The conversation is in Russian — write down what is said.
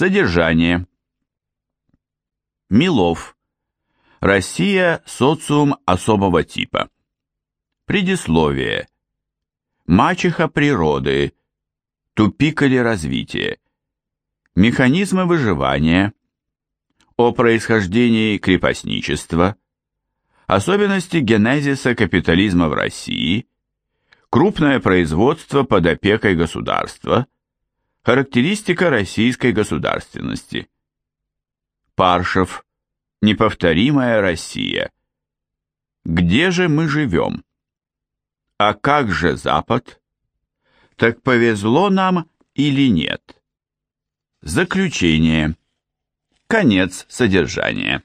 Содержание. Милов. Россия – социум особого типа. Предисловие. Мачеха природы. Тупик или развитие. Механизмы выживания. О происхождении крепостничества. Особенности генезиса капитализма в России. Крупное производство под опекой государства. Характеристика российской государственности. Паршев. Неповторимая Россия. Где же мы живем? А как же Запад? Так повезло нам или нет? Заключение. Конец содержания.